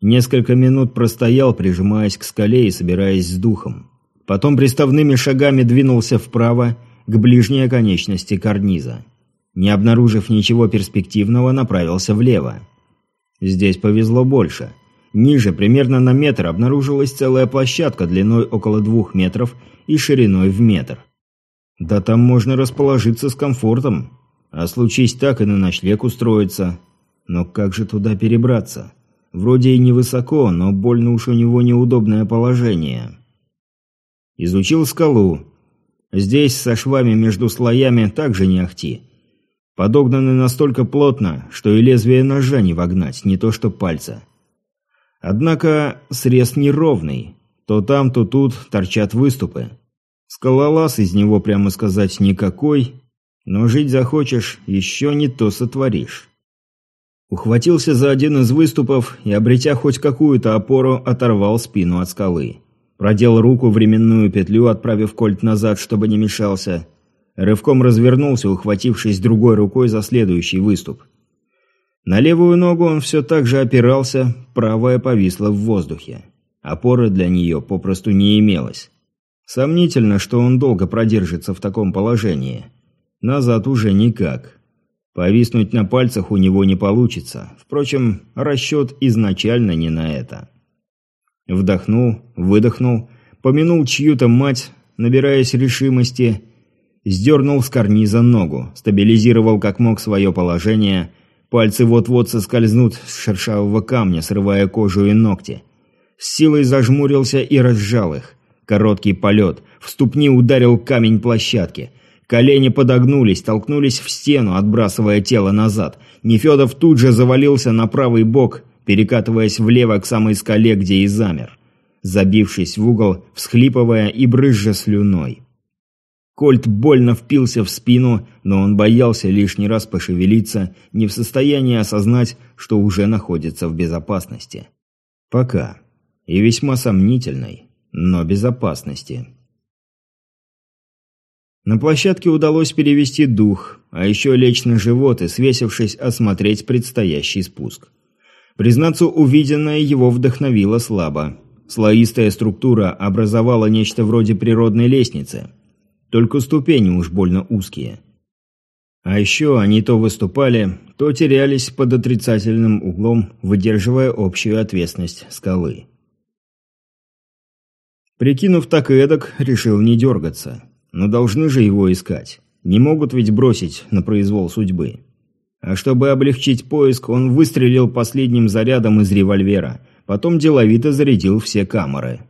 Несколько минут простоял, прижимаясь к скале и собираясь с духом. Потом приставными шагами двинулся вправо, к ближней оконечности карниза. Не обнаружив ничего перспективного, направился влево. Здесь повезло больше. Ниже, примерно на метр, обнаружилась целая площадка длиной около двух метров и шириной в метр. Да там можно расположиться с комфортом. А случись так и на ночлег устроиться. Но как же туда перебраться? Вроде и невысоко, но больно уж у него неудобное положение. Изучил скалу. Здесь со швами между слоями также не ахти. Подогнаны настолько плотно, что и лезвие ножа не вогнать, не то что пальца. Однако срез неровный. То там, то тут торчат выступы. Скалолаз из него, прямо сказать, никакой, но жить захочешь, еще не то сотворишь. Ухватился за один из выступов и, обретя хоть какую-то опору, оторвал спину от скалы. Продел руку временную петлю, отправив кольт назад, чтобы не мешался. Рывком развернулся, ухватившись другой рукой за следующий выступ. На левую ногу он все так же опирался, правая повисла в воздухе. Опоры для нее попросту не имелось. Сомнительно, что он долго продержится в таком положении. Назад уже никак. Повиснуть на пальцах у него не получится. Впрочем, расчет изначально не на это. Вдохнул, выдохнул, помянул чью-то мать, набираясь решимости, сдернул с карниза ногу, стабилизировал как мог свое положение, пальцы вот-вот соскользнут с шершавого камня, срывая кожу и ногти. С силой зажмурился и разжал их. Короткий полет, в ступни ударил камень площадки – Колени подогнулись, толкнулись в стену, отбрасывая тело назад. Нефедов тут же завалился на правый бок, перекатываясь влево к самой скале, где и замер. Забившись в угол, всхлипывая и брызжа слюной. Кольт больно впился в спину, но он боялся лишний раз пошевелиться, не в состоянии осознать, что уже находится в безопасности. Пока. И весьма сомнительной, но безопасности. На площадке удалось перевести дух, а еще лечь на живот и, свесившись, осмотреть предстоящий спуск. Признаться, увиденное его вдохновило слабо. Слоистая структура образовала нечто вроде природной лестницы – только ступени уж больно узкие. А еще они то выступали, то терялись под отрицательным углом, выдерживая общую ответственность скалы. Прикинув так и эдак, решил не дергаться. Но должны же его искать. Не могут ведь бросить на произвол судьбы. А чтобы облегчить поиск, он выстрелил последним зарядом из револьвера, потом деловито зарядил все камеры.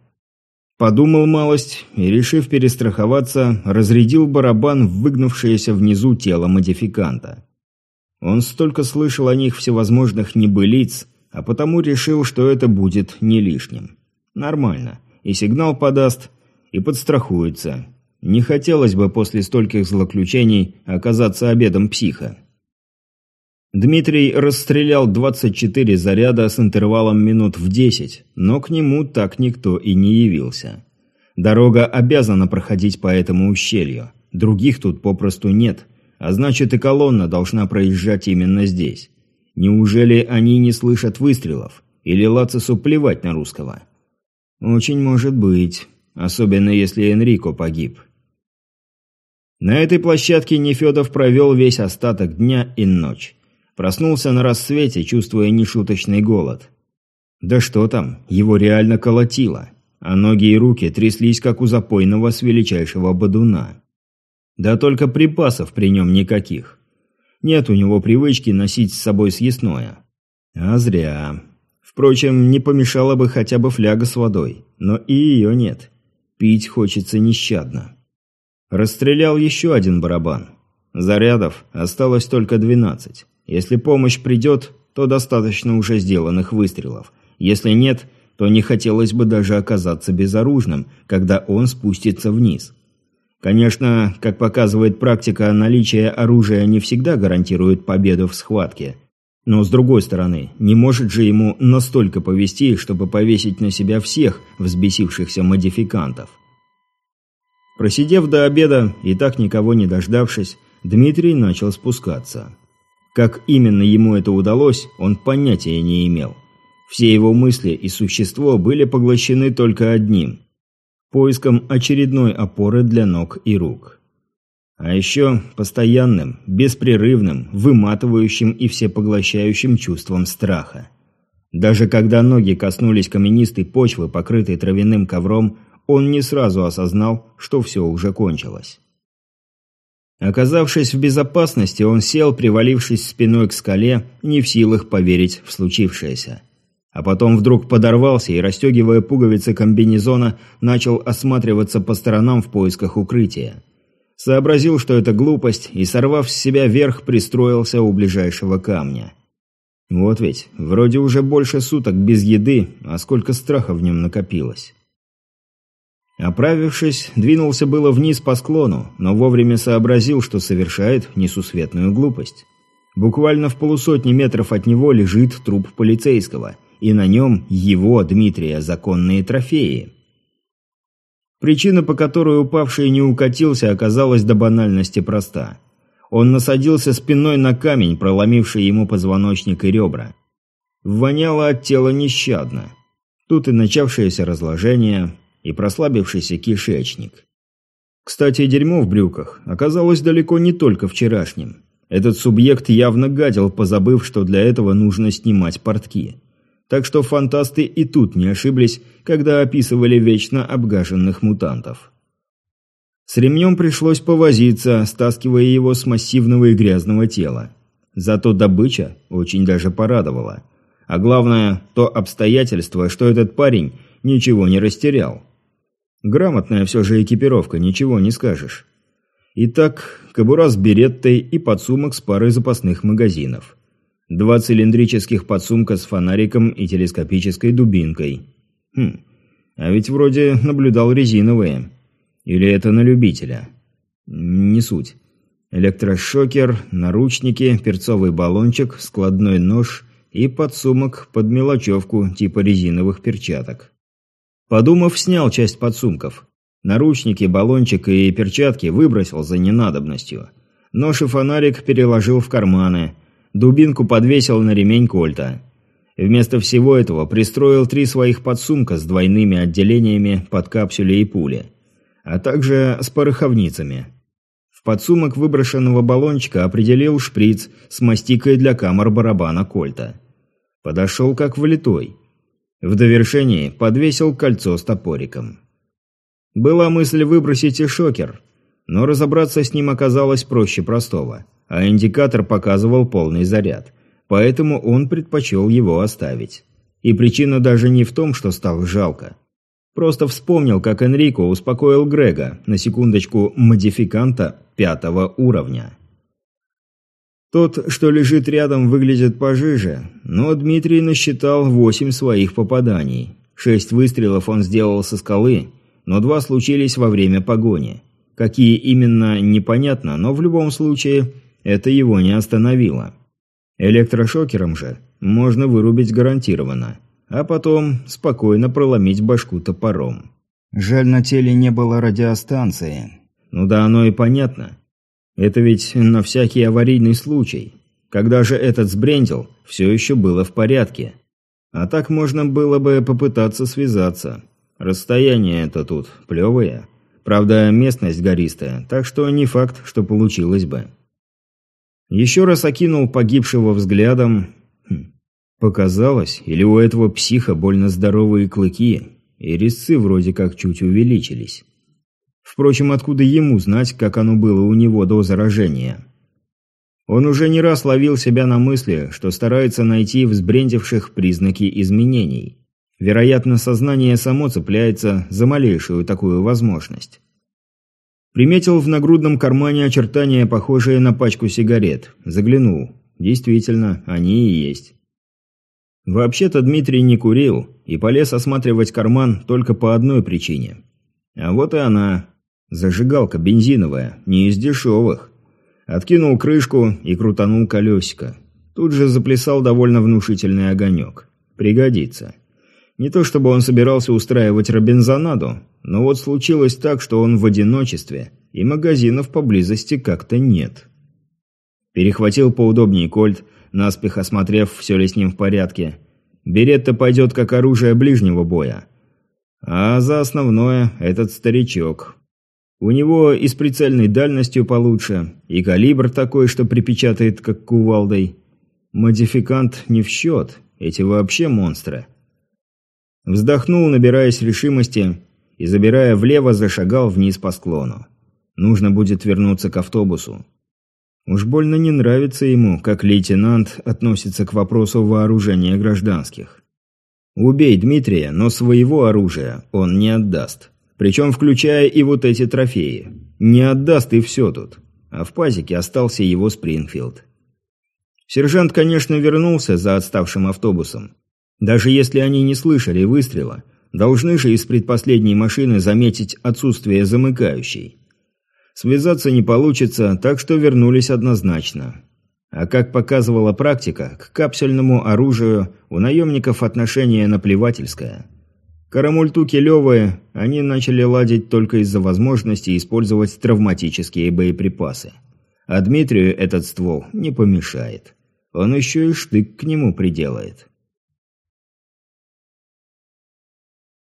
Подумал малость и, решив перестраховаться, разрядил барабан в выгнувшееся внизу тело модификанта. Он столько слышал о них всевозможных небылиц, а потому решил, что это будет не лишним. Нормально. И сигнал подаст, и подстрахуется. Не хотелось бы после стольких злоключений оказаться обедом психа. Дмитрий расстрелял 24 заряда с интервалом минут в 10, но к нему так никто и не явился. Дорога обязана проходить по этому ущелью. Других тут попросту нет, а значит и колонна должна проезжать именно здесь. Неужели они не слышат выстрелов? Или Лацису плевать на русского? Очень может быть, особенно если Энрико погиб. На этой площадке Нефедов провел весь остаток дня и ночь. Проснулся на рассвете, чувствуя нешуточный голод. Да что там, его реально колотило, а ноги и руки тряслись, как у запойного с величайшего бодуна. Да только припасов при нем никаких. Нет у него привычки носить с собой съестное. А зря. Впрочем, не помешала бы хотя бы фляга с водой, но и ее нет. Пить хочется нещадно. Расстрелял еще один барабан. Зарядов осталось только двенадцать. Если помощь придет, то достаточно уже сделанных выстрелов. Если нет, то не хотелось бы даже оказаться безоружным, когда он спустится вниз. Конечно, как показывает практика, наличие оружия не всегда гарантирует победу в схватке. Но с другой стороны, не может же ему настолько повести, чтобы повесить на себя всех взбесившихся модификантов. Просидев до обеда и так никого не дождавшись, Дмитрий начал спускаться. Как именно ему это удалось, он понятия не имел. Все его мысли и существо были поглощены только одним – поиском очередной опоры для ног и рук. А еще постоянным, беспрерывным, выматывающим и всепоглощающим чувством страха. Даже когда ноги коснулись каменистой почвы, покрытой травяным ковром, он не сразу осознал, что все уже кончилось. Оказавшись в безопасности, он сел, привалившись спиной к скале, не в силах поверить в случившееся. А потом вдруг подорвался и, расстегивая пуговицы комбинезона, начал осматриваться по сторонам в поисках укрытия. Сообразил, что это глупость, и, сорвав с себя верх, пристроился у ближайшего камня. Вот ведь, вроде уже больше суток без еды, а сколько страха в нем накопилось. Оправившись, двинулся было вниз по склону, но вовремя сообразил, что совершает несусветную глупость. Буквально в полусотни метров от него лежит труп полицейского, и на нем его, Дмитрия, законные трофеи. Причина, по которой упавший не укатился, оказалась до банальности проста. Он насадился спиной на камень, проломивший ему позвоночник и ребра. Воняло от тела нещадно. Тут и начавшееся разложение, и прослабившийся кишечник. Кстати, дерьмо в брюках оказалось далеко не только вчерашним. Этот субъект явно гадил, позабыв, что для этого нужно снимать портки. Так что фантасты и тут не ошиблись, когда описывали вечно обгаженных мутантов. С ремнем пришлось повозиться, стаскивая его с массивного и грязного тела. Зато добыча очень даже порадовала. А главное, то обстоятельство, что этот парень ничего не растерял. Грамотная все же экипировка, ничего не скажешь. Итак, кобура с береттой и подсумок с парой запасных магазинов. Два цилиндрических подсумка с фонариком и телескопической дубинкой. Хм, а ведь вроде наблюдал резиновые. Или это на любителя? Не суть. Электрошокер, наручники, перцовый баллончик, складной нож и подсумок под мелочевку типа резиновых перчаток. Подумав, снял часть подсумков. Наручники, баллончик и перчатки выбросил за ненадобностью. Нож и фонарик переложил в карманы. Дубинку подвесил на ремень кольта. Вместо всего этого пристроил три своих подсумка с двойными отделениями под капсюли и пули, а также с пороховницами. В подсумок выброшенного баллончика определил шприц с мастикой для камер барабана кольта. Подошел как влитой. В довершении подвесил кольцо с топориком. Была мысль выбросить и шокер, но разобраться с ним оказалось проще простого, а индикатор показывал полный заряд, поэтому он предпочел его оставить. И причина даже не в том, что стало жалко. Просто вспомнил, как Энрико успокоил Грега, на секундочку, модификанта пятого уровня. Тот, что лежит рядом, выглядит пожиже, но Дмитрий насчитал восемь своих попаданий. Шесть выстрелов он сделал со скалы, но два случились во время погони. Какие именно, непонятно, но в любом случае это его не остановило. Электрошокером же можно вырубить гарантированно, а потом спокойно проломить башку топором. Жаль, на теле не было радиостанции. Ну да оно и понятно. Это ведь на всякий аварийный случай. Когда же этот сбрендил, все еще было в порядке. А так можно было бы попытаться связаться. Расстояние это тут плевое. Правда, местность гористая, так что не факт, что получилось бы. Еще раз окинул погибшего взглядом. Хм. Показалось, или у этого психа больно здоровые клыки, и резцы вроде как чуть увеличились. Впрочем, откуда ему знать, как оно было у него до заражения? Он уже не раз ловил себя на мысли, что старается найти взбрендивших признаки изменений. Вероятно, сознание само цепляется за малейшую такую возможность. Приметил в нагрудном кармане очертания, похожие на пачку сигарет. Заглянул. Действительно, они и есть. Вообще-то Дмитрий не курил и полез осматривать карман только по одной причине. А вот и она. Зажигалка бензиновая, не из дешевых. Откинул крышку и крутанул колесико. Тут же заплясал довольно внушительный огонек. Пригодится. Не то чтобы он собирался устраивать робинзонаду, но вот случилось так, что он в одиночестве, и магазинов поблизости как-то нет. Перехватил поудобнее кольт, наспех осмотрев, все ли с ним в порядке. Беретта пойдет как оружие ближнего боя. А за основное этот старичок. У него и с прицельной дальностью получше, и калибр такой, что припечатает как кувалдой. Модификант не в счет, эти вообще монстры. Вздохнул, набираясь решимости, и, забирая влево, зашагал вниз по склону. Нужно будет вернуться к автобусу. Уж больно не нравится ему, как лейтенант относится к вопросу вооружения гражданских. Убей Дмитрия, но своего оружия он не отдаст. Причем включая и вот эти трофеи. Не отдаст и все тут. А в пазике остался его Спрингфилд. Сержант, конечно, вернулся за отставшим автобусом. Даже если они не слышали выстрела, должны же из предпоследней машины заметить отсутствие замыкающей. Связаться не получится, так что вернулись однозначно. А как показывала практика, к капсульному оружию у наемников отношение наплевательское. Карамультуки левые они начали ладить только из-за возможности использовать травматические боеприпасы. А Дмитрию этот ствол не помешает. Он еще и штык к нему приделает.